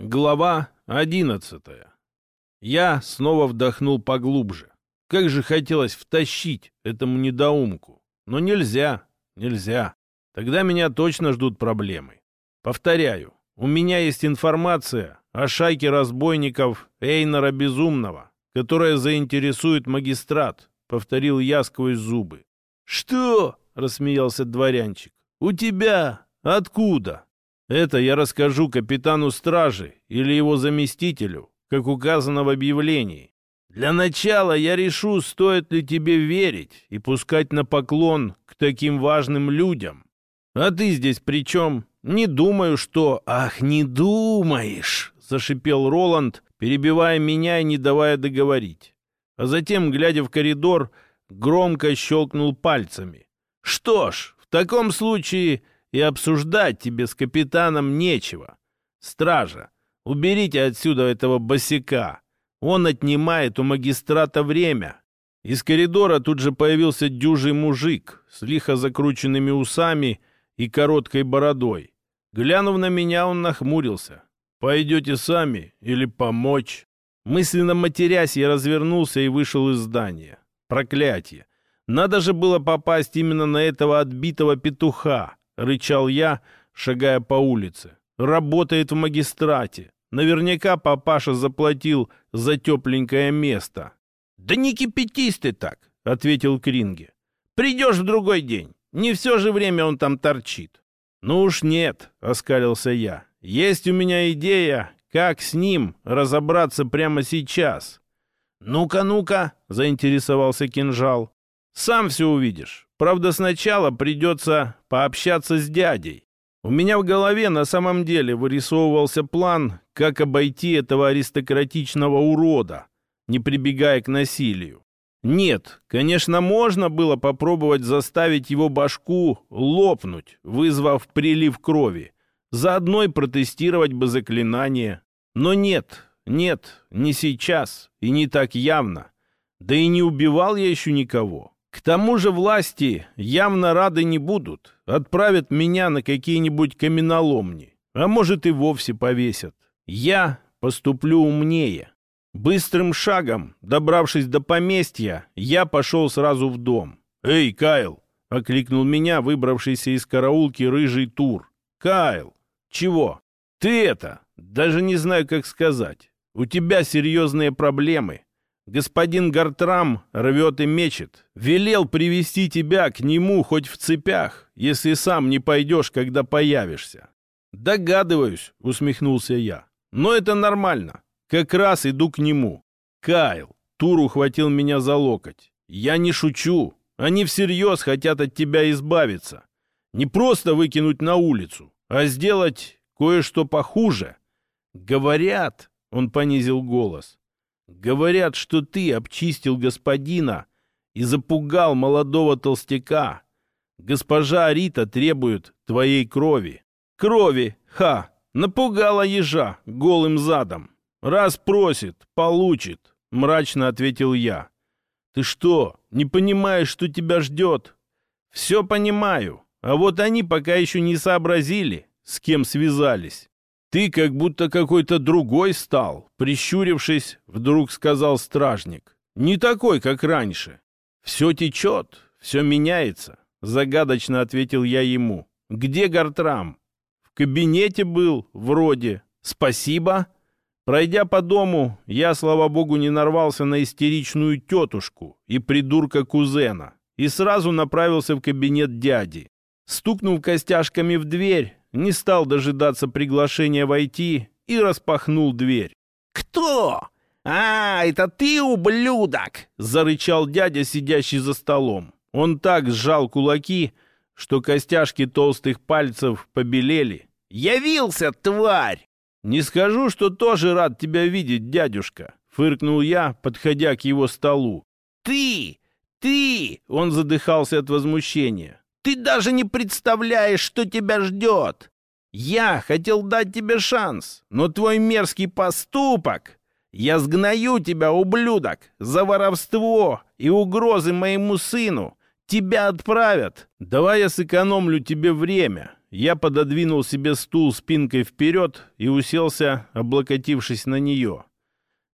Глава одиннадцатая. Я снова вдохнул поглубже. Как же хотелось втащить этому недоумку. Но нельзя, нельзя. Тогда меня точно ждут проблемы. Повторяю, у меня есть информация о шайке разбойников Эйнора Безумного, которая заинтересует магистрат, повторил я сквозь зубы. «Что?» — рассмеялся дворянчик. «У тебя? Откуда?» Это я расскажу капитану стражи или его заместителю, как указано в объявлении. Для начала я решу, стоит ли тебе верить и пускать на поклон к таким важным людям. А ты здесь при чем? Не думаю, что... Ах, не думаешь, зашипел Роланд, перебивая меня и не давая договорить. А затем, глядя в коридор, громко щелкнул пальцами. Что ж, в таком случае и обсуждать тебе с капитаном нечего. Стража, уберите отсюда этого босика. Он отнимает у магистрата время. Из коридора тут же появился дюжий мужик с лихо закрученными усами и короткой бородой. Глянув на меня, он нахмурился. «Пойдете сами или помочь?» Мысленно матерясь, я развернулся и вышел из здания. Проклятие! Надо же было попасть именно на этого отбитого петуха. — рычал я, шагая по улице. «Работает в магистрате. Наверняка папаша заплатил за тепленькое место». «Да не кипятись ты так», — ответил Кринге. «Придешь в другой день. Не все же время он там торчит». «Ну уж нет», — оскалился я. «Есть у меня идея, как с ним разобраться прямо сейчас». «Ну-ка, ну-ка», — заинтересовался кинжал. «Сам все увидишь. Правда, сначала придется пообщаться с дядей. У меня в голове на самом деле вырисовывался план, как обойти этого аристократичного урода, не прибегая к насилию. Нет, конечно, можно было попробовать заставить его башку лопнуть, вызвав прилив крови. Заодно и протестировать бы заклинание. Но нет, нет, не сейчас и не так явно. Да и не убивал я еще никого. К тому же власти явно рады не будут. Отправят меня на какие-нибудь каменоломни. А может и вовсе повесят. Я поступлю умнее. Быстрым шагом, добравшись до поместья, я пошел сразу в дом. «Эй, Кайл!» — окликнул меня выбравшийся из караулки рыжий тур. «Кайл! Чего? Ты это! Даже не знаю, как сказать. У тебя серьезные проблемы. Господин Гартрам рвет и мечет. Велел привести тебя к нему хоть в цепях, если сам не пойдешь, когда появишься. Догадываюсь, усмехнулся я. Но это нормально. Как раз иду к нему. Кайл, Тур ухватил меня за локоть. Я не шучу. Они всерьез хотят от тебя избавиться. Не просто выкинуть на улицу, а сделать кое-что похуже. Говорят, он понизил голос, Говорят, что ты обчистил господина и запугал молодого толстяка. Госпожа Рита требует твоей крови. Крови, ха, напугала ежа голым задом. Раз просит, получит, мрачно ответил я. Ты что, не понимаешь, что тебя ждет? Все понимаю, а вот они пока еще не сообразили, с кем связались. «Ты как будто какой-то другой стал», — прищурившись, вдруг сказал стражник. «Не такой, как раньше. Все течет, все меняется», — загадочно ответил я ему. «Где Гартрам?» «В кабинете был, вроде. Спасибо». Пройдя по дому, я, слава богу, не нарвался на истеричную тетушку и придурка-кузена и сразу направился в кабинет дяди. Стукнув костяшками в дверь, не стал дожидаться приглашения войти и распахнул дверь. «Кто? А, это ты, ублюдок!» — зарычал дядя, сидящий за столом. Он так сжал кулаки, что костяшки толстых пальцев побелели. «Явился, тварь!» «Не скажу, что тоже рад тебя видеть, дядюшка», — фыркнул я, подходя к его столу. «Ты! Ты!» — он задыхался от возмущения. Ты даже не представляешь, что тебя ждет. Я хотел дать тебе шанс, но твой мерзкий поступок... Я сгною тебя, ублюдок, за воровство и угрозы моему сыну. Тебя отправят. Давай я сэкономлю тебе время. я пододвинул себе стул спинкой вперед и уселся, облокотившись на нее.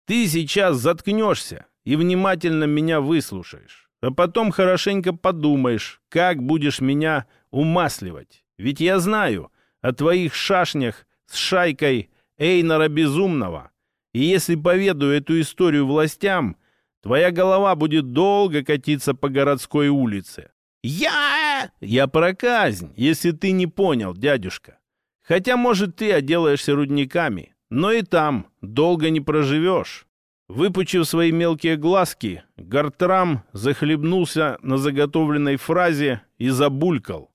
«Ты сейчас заткнешься и внимательно меня выслушаешь, а потом хорошенько подумаешь, как будешь меня умасливать. Ведь я знаю о твоих шашнях с шайкой Эйнора Безумного, и если поведу эту историю властям, твоя голова будет долго катиться по городской улице. Я... Я про казнь, если ты не понял, дядюшка. Хотя, может, ты отделаешься рудниками, но и там долго не проживешь. Выпучив свои мелкие глазки, Гартрам захлебнулся на заготовленной фразе и забулькал.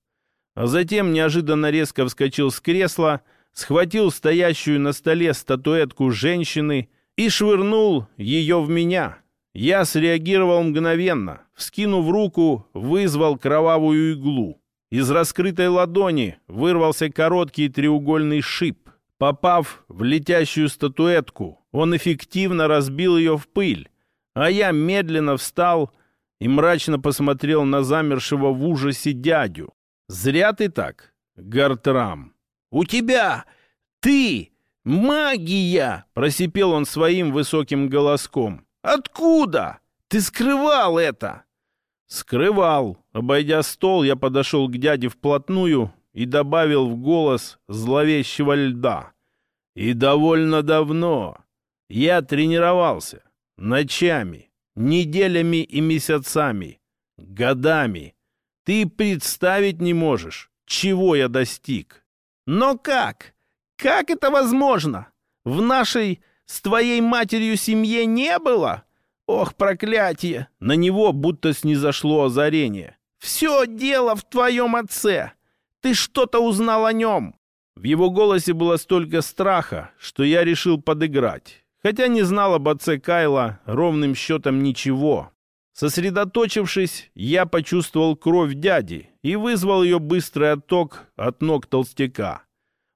А затем неожиданно резко вскочил с кресла, схватил стоящую на столе статуэтку женщины и швырнул ее в меня. Я среагировал мгновенно, вскинув руку, вызвал кровавую иглу. Из раскрытой ладони вырвался короткий треугольный шип. Попав в летящую статуэтку, он эффективно разбил ее в пыль, а я медленно встал и мрачно посмотрел на замершего в ужасе дядю. «Зря ты так, Гартрам!» «У тебя! Ты! Магия!» — просипел он своим высоким голоском. «Откуда? Ты скрывал это!» «Скрывал!» Обойдя стол, я подошел к дяде вплотную и добавил в голос зловещего льда. «И довольно давно я тренировался. Ночами, неделями и месяцами, годами. Ты представить не можешь, чего я достиг. Но как? Как это возможно? В нашей с твоей матерью семье не было? Ох, проклятие! На него будто снизошло озарение. Все дело в твоем отце. Ты что-то узнал о нем. В его голосе было столько страха, что я решил подыграть. Хотя не знал об отце Кайла ровным счетом ничего. Сосредоточившись, я почувствовал кровь дяди и вызвал ее быстрый отток от ног толстяка.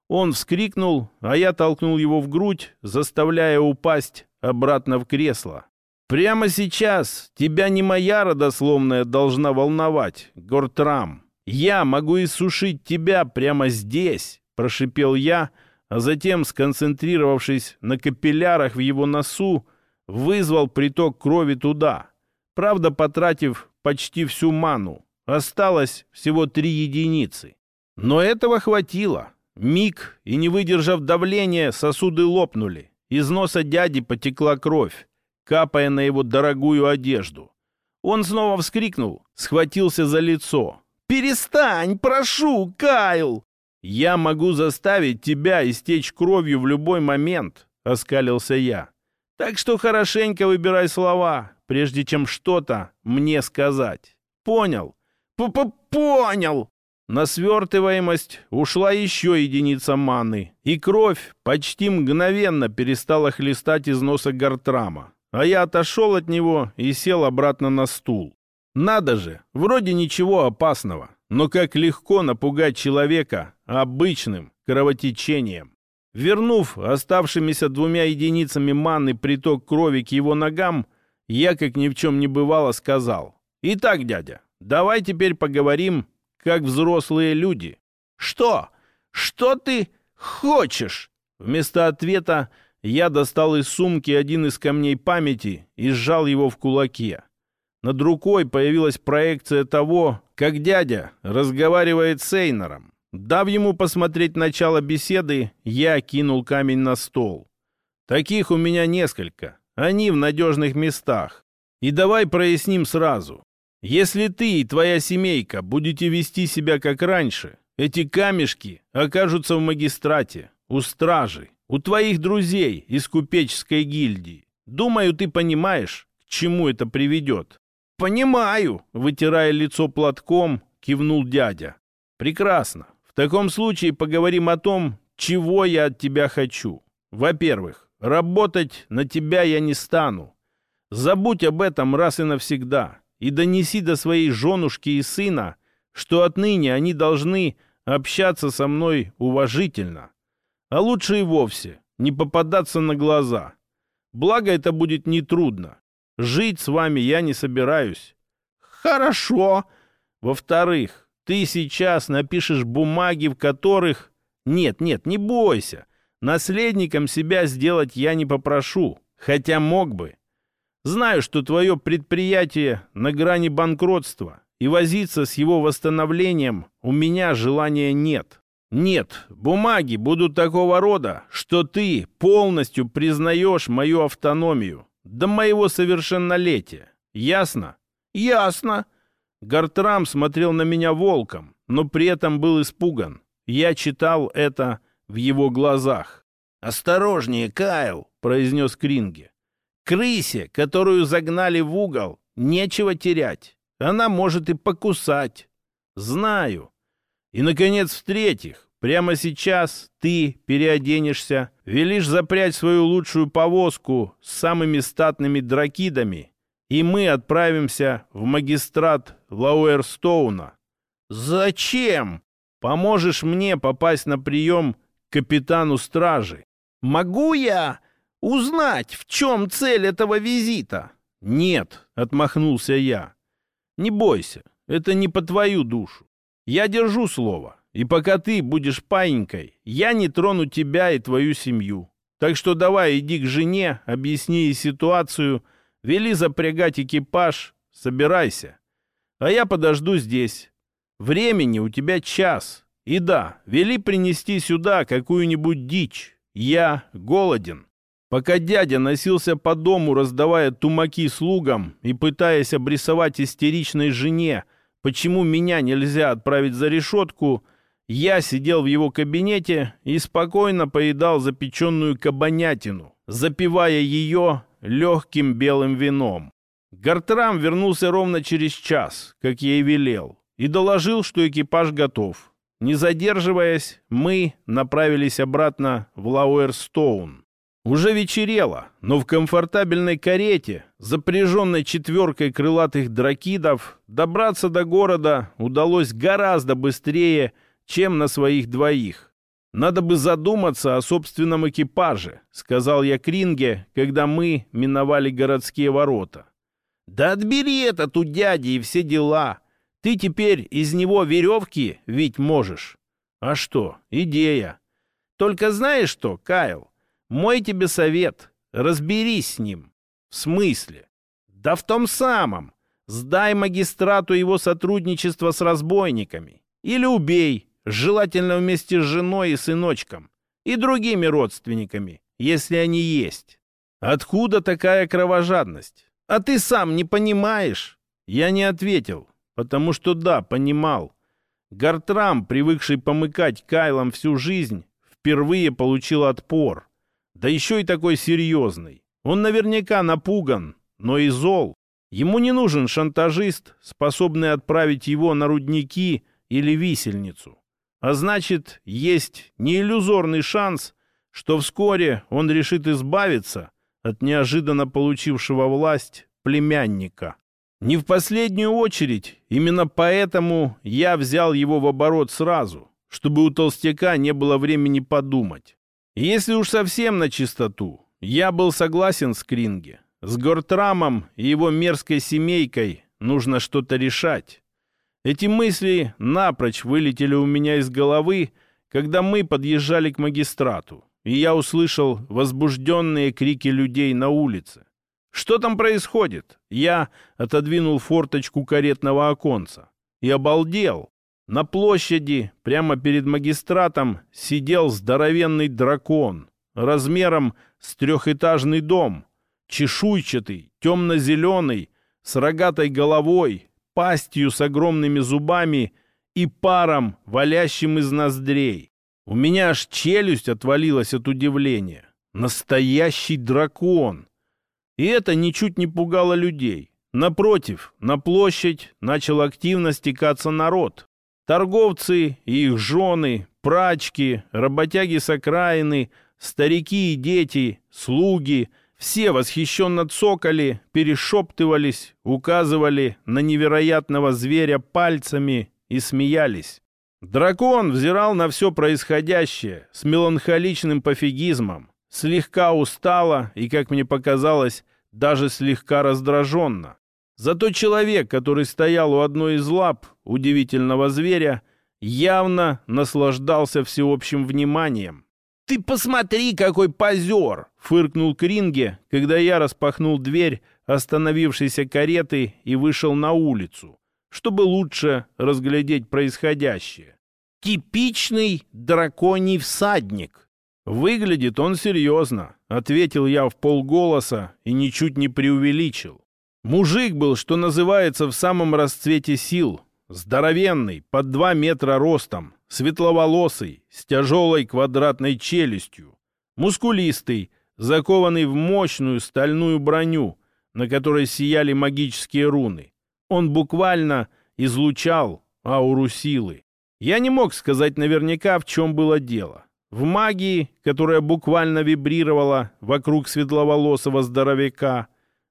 Он вскрикнул, а я толкнул его в грудь, заставляя упасть обратно в кресло. «Прямо сейчас тебя не моя родословная должна волновать, Гортрам. Я могу иссушить тебя прямо здесь», — прошипел я, а затем, сконцентрировавшись на капиллярах в его носу, вызвал приток крови туда, правда, потратив почти всю ману. Осталось всего три единицы. Но этого хватило. Миг, и не выдержав давления, сосуды лопнули. Из носа дяди потекла кровь, капая на его дорогую одежду. Он снова вскрикнул, схватился за лицо. «Перестань, прошу, Кайл!» «Я могу заставить тебя истечь кровью в любой момент», — оскалился я. «Так что хорошенько выбирай слова, прежде чем что-то мне сказать. Понял? П -п Понял!» На свертываемость ушла еще единица маны, и кровь почти мгновенно перестала хлестать из носа Гартрама. А я отошел от него и сел обратно на стул. Надо же, вроде ничего опасного, но как легко напугать человека обычным кровотечением. Вернув оставшимися двумя единицами маны приток крови к его ногам, я, как ни в чем не бывало, сказал. «Итак, дядя, давай теперь поговорим, как взрослые люди». «Что? Что ты хочешь?» Вместо ответа я достал из сумки один из камней памяти и сжал его в кулаке. Над рукой появилась проекция того, как дядя разговаривает с Эйнором. Дав ему посмотреть начало беседы, я кинул камень на стол. Таких у меня несколько. Они в надежных местах. И давай проясним сразу. Если ты и твоя семейка будете вести себя как раньше, эти камешки окажутся в магистрате, у стражи, у твоих друзей из купеческой гильдии. Думаю, ты понимаешь, к чему это приведет. «Понимаю», — вытирая лицо платком, кивнул дядя. «Прекрасно. Таком случае поговорим о том, чего я от тебя хочу. Во-первых, Работать на тебя я не стану. Забудь об этом раз и навсегда и донеси до своей женушки и сына, что отныне они должны общаться со мной уважительно. А лучше и вовсе не попадаться на глаза. Благо это будет нетрудно. Жить с вами я не собираюсь. Хорошо. Во-вторых, Ты сейчас напишешь бумаги, в которых... Нет, нет, не бойся. Наследником себя сделать я не попрошу, хотя мог бы. Знаю, что твое предприятие на грани банкротства, и возиться с его восстановлением у меня желания нет. Нет, бумаги будут такого рода, что ты полностью признаешь мою автономию до моего совершеннолетия. Ясно? Ясно. Гартрам смотрел на меня волком, но при этом был испуган. Я читал это в его глазах. «Осторожнее, Кайл!» — произнес Кринге. «Крысе, которую загнали в угол, нечего терять. Она может и покусать. Знаю. И, наконец, в-третьих, прямо сейчас ты переоденешься, велишь запрячь свою лучшую повозку с самыми статными дракидами, и мы отправимся в магистрат Лауэрстоуна. Зачем? Поможешь мне попасть на прием к капитану стражи. Могу я узнать, в чем цель этого визита? Нет, отмахнулся я. Не бойся, это не по твою душу. Я держу слово, и пока ты будешь паинькой, я не трону тебя и твою семью. Так что давай иди к жене, объясни ей ситуацию, вели запрягать экипаж, собирайся. А я подожду здесь. Времени у тебя час. И да, вели принести сюда какую-нибудь дичь. Я голоден. Пока дядя носился по дому, раздавая тумаки слугам и пытаясь обрисовать истеричной жене, почему меня нельзя отправить за решетку, я сидел в его кабинете и спокойно поедал запеченную кабанятину, запивая ее легким белым вином. Гартрам вернулся ровно через час, как я и велел, и доложил, что экипаж готов. Не задерживаясь, мы направились обратно в Лауэрстоун. Уже вечерело, но в комфортабельной карете, запряженной четверкой крылатых дракидов, добраться до города удалось гораздо быстрее, чем на своих двоих. «Надо бы задуматься о собственном экипаже», — сказал я Кринге, когда мы миновали городские ворота. «Да отбери этот у дяди и все дела. Ты теперь из него веревки ведь можешь». «А что, идея. Только знаешь что, Кайл, мой тебе совет. Разберись с ним. В смысле? Да в том самом. Сдай магистрату его сотрудничество с разбойниками. Или убей, желательно вместе с женой и сыночком. И другими родственниками, если они есть. Откуда такая кровожадность? А ты сам не понимаешь? Я не ответил, потому что да, понимал. Гартрам, привыкший помыкать Кайлом всю жизнь, впервые получил отпор. Да еще и такой серьезный. Он наверняка напуган, но и зол. Ему не нужен шантажист, способный отправить его на рудники или висельницу. А значит, есть неиллюзорный шанс, что вскоре он решит избавиться от неожиданно получившего власть племянника. Не в последнюю очередь, именно поэтому я взял его в оборот сразу, чтобы у толстяка не было времени подумать. Если уж совсем на чистоту, я был согласен с Кринге. С Гортрамом и его мерзкой семейкой нужно что-то решать. Эти мысли напрочь вылетели у меня из головы, когда мы подъезжали к магистрату, и я услышал возбужденные крики людей на улице. «Что там происходит?» Я отодвинул форточку каретного оконца и обалдел. На площади, прямо перед магистратом, сидел здоровенный дракон, размером с трехэтажный дом, чешуйчатый, темно-зеленый, с рогатой головой, пастью с огромными зубами и паром, валящим из ноздрей. У меня аж челюсть отвалилась от удивления. Настоящий дракон! И это ничуть не пугало людей. Напротив, на площадь начал активно стекаться народ. Торговцы и их жены, прачки, работяги с окраины, старики и дети, слуги — все восхищенно цокали, перешептывались, указывали на невероятного зверя пальцами и смеялись. Дракон взирал на все происходящее с меланхоличным пофигизмом, слегка устало и, как мне показалось, даже слегка раздраженно. Зато человек, который стоял у одной из лап удивительного зверя, явно наслаждался всеобщим вниманием. «Ты посмотри, какой позер!» — фыркнул Кринге, когда я распахнул дверь остановившейся кареты и вышел на улицу, чтобы лучше разглядеть происходящее. «Типичный драконий всадник!» «Выглядит он серьезно», — ответил я в полголоса и ничуть не преувеличил. Мужик был, что называется, в самом расцвете сил. Здоровенный, под два метра ростом, светловолосый, с тяжелой квадратной челюстью, мускулистый, закованный в мощную стальную броню, на которой сияли магические руны. Он буквально излучал ауру силы. Я не мог сказать наверняка, в чем было дело. В магии, которая буквально вибрировала вокруг светловолосого здоровяка,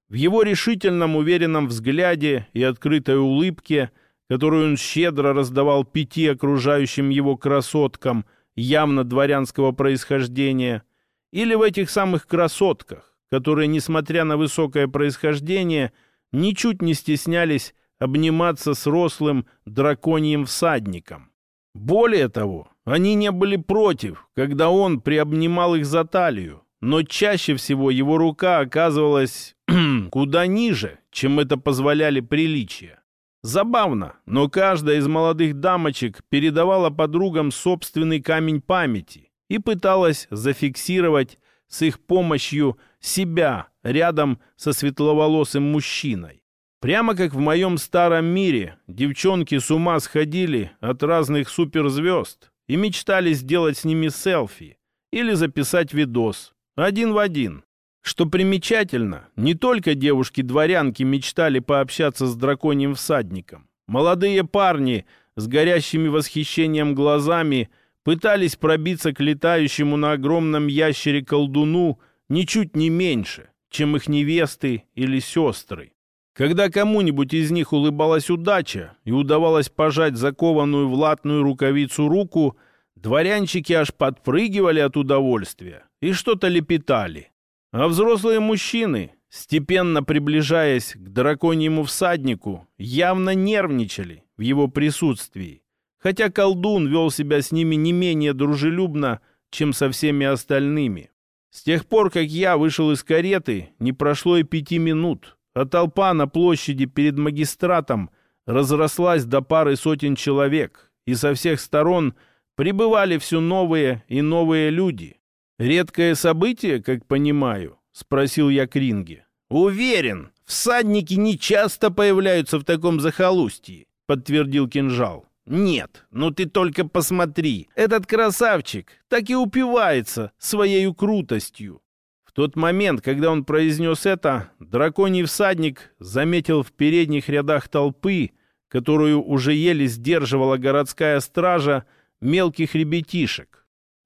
в его решительном уверенном взгляде и открытой улыбке, которую он щедро раздавал пяти окружающим его красоткам явно дворянского происхождения, или в этих самых красотках, которые, несмотря на высокое происхождение, ничуть не стеснялись обниматься с рослым драконьим всадником. Более того, они не были против, когда он приобнимал их за талию, но чаще всего его рука оказывалась куда ниже, чем это позволяли приличия. Забавно, но каждая из молодых дамочек передавала подругам собственный камень памяти и пыталась зафиксировать с их помощью себя рядом со светловолосым мужчиной. Прямо как в моем старом мире, девчонки с ума сходили от разных суперзвезд и мечтали сделать с ними селфи или записать видос, один в один. Что примечательно, не только девушки-дворянки мечтали пообщаться с драконьим всадником. Молодые парни с горящими восхищением глазами пытались пробиться к летающему на огромном ящере колдуну ничуть не меньше, чем их невесты или сестры. Когда кому-нибудь из них улыбалась удача и удавалось пожать закованную в латную рукавицу руку, дворянчики аж подпрыгивали от удовольствия и что-то лепетали. А взрослые мужчины, степенно приближаясь к драконьему всаднику, явно нервничали в его присутствии, хотя колдун вел себя с ними не менее дружелюбно, чем со всеми остальными. С тех пор, как я вышел из кареты, не прошло и пяти минут, а толпа на площади перед магистратом разрослась до пары сотен человек, и со всех сторон прибывали все новые и новые люди. «Редкое событие, как понимаю?» — спросил я Кринге. «Уверен, всадники не часто появляются в таком захолустье», — подтвердил кинжал. «Нет, ну ты только посмотри, этот красавчик так и упивается своей крутостью». В тот момент, когда он произнес это, драконий всадник заметил в передних рядах толпы, которую уже еле сдерживала городская стража, мелких ребятишек.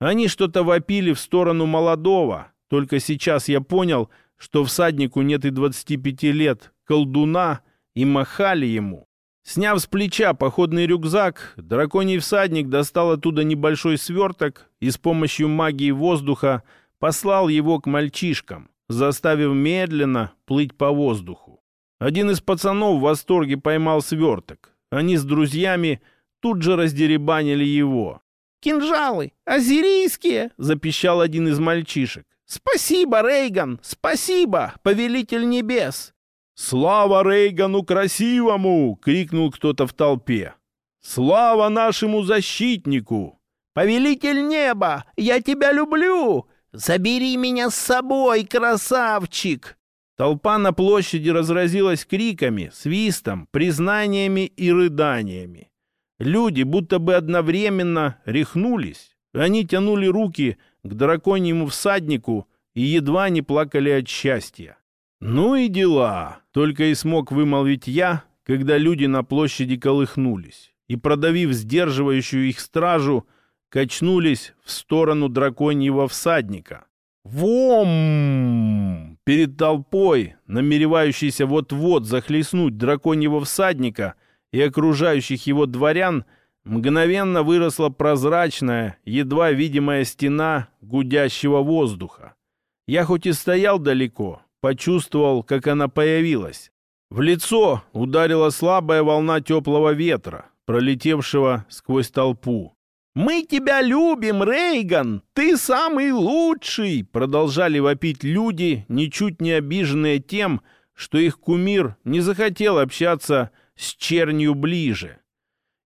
Они что-то вопили в сторону молодого, только сейчас я понял, что всаднику нет и 25 лет, колдуна, и махали ему. Сняв с плеча походный рюкзак, драконий всадник достал оттуда небольшой сверток и с помощью магии воздуха послал его к мальчишкам, заставив медленно плыть по воздуху. Один из пацанов в восторге поймал сверток. Они с друзьями тут же раздеребанили его. «Кинжалы! Азерийские!» — запищал один из мальчишек. «Спасибо, Рейган! Спасибо, повелитель небес!» «Слава Рейгану красивому!» — крикнул кто-то в толпе. «Слава нашему защитнику!» «Повелитель неба! Я тебя люблю! Забери меня с собой, красавчик!» Толпа на площади разразилась криками, свистом, признаниями и рыданиями. Люди будто бы одновременно рехнулись. Они тянули руки к драконьему всаднику и едва не плакали от счастья. «Ну и дела!» — только и смог вымолвить я, когда люди на площади колыхнулись и, продавив сдерживающую их стражу, качнулись в сторону драконьего всадника. Вом! Перед толпой, намеревающейся вот-вот захлестнуть драконьего всадника и окружающих его дворян, мгновенно выросла прозрачная, едва видимая стена гудящего воздуха. Я хоть и стоял далеко, почувствовал, как она появилась. В лицо ударила слабая волна теплого ветра, пролетевшего сквозь толпу. «Мы тебя любим, Рейган! Ты самый лучший!» Продолжали вопить люди, ничуть не обиженные тем, что их кумир не захотел общаться с чернью ближе.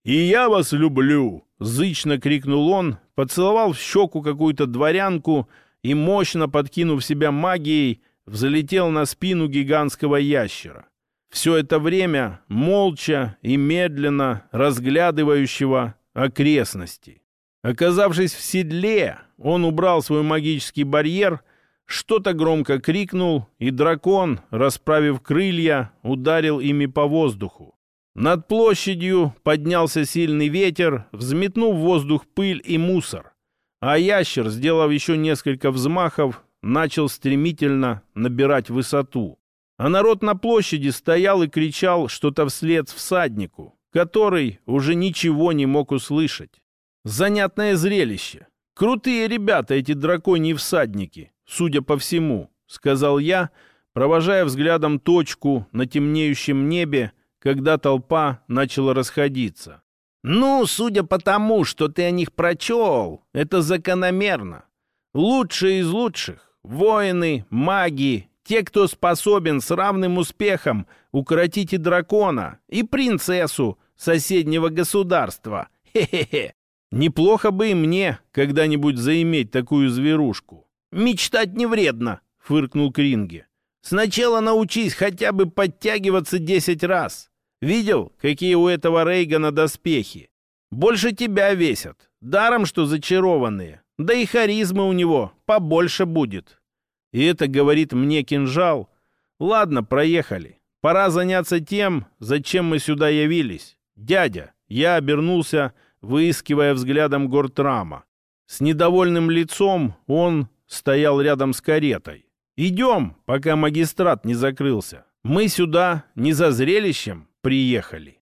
«И я вас люблю!» — зычно крикнул он, поцеловал в щеку какую-то дворянку и, мощно подкинув себя магией, взлетел на спину гигантского ящера. Все это время молча и медленно разглядывающего окрестности. Оказавшись в седле, он убрал свой магический барьер, что-то громко крикнул, и дракон, расправив крылья, ударил ими по воздуху. Над площадью поднялся сильный ветер, взметнув в воздух пыль и мусор. А ящер, сделав еще несколько взмахов, начал стремительно набирать высоту. А народ на площади стоял и кричал что-то вслед всаднику, который уже ничего не мог услышать. Занятное зрелище. Крутые ребята эти драконьи всадники, судя по всему, сказал я, провожая взглядом точку на темнеющем небе, когда толпа начала расходиться. «Ну, судя по тому, что ты о них прочел, это закономерно. Лучшие из лучших — воины, маги, те, кто способен с равным успехом укротить и дракона, и принцессу соседнего государства. Хе-хе-хе. Неплохо бы и мне когда-нибудь заиметь такую зверушку. Мечтать не вредно, фыркнул Кринги. Сначала научись хотя бы подтягиваться десять раз. Видел, какие у этого Рейгана доспехи? Больше тебя весят. Даром, что зачарованные. Да и харизмы у него побольше будет. И это говорит мне кинжал. Ладно, проехали. Пора заняться тем, зачем мы сюда явились. Дядя, я обернулся, выискивая взглядом Гортрама. С недовольным лицом он стоял рядом с каретой. «Идем, пока магистрат не закрылся. Мы сюда не за зрелищем приехали».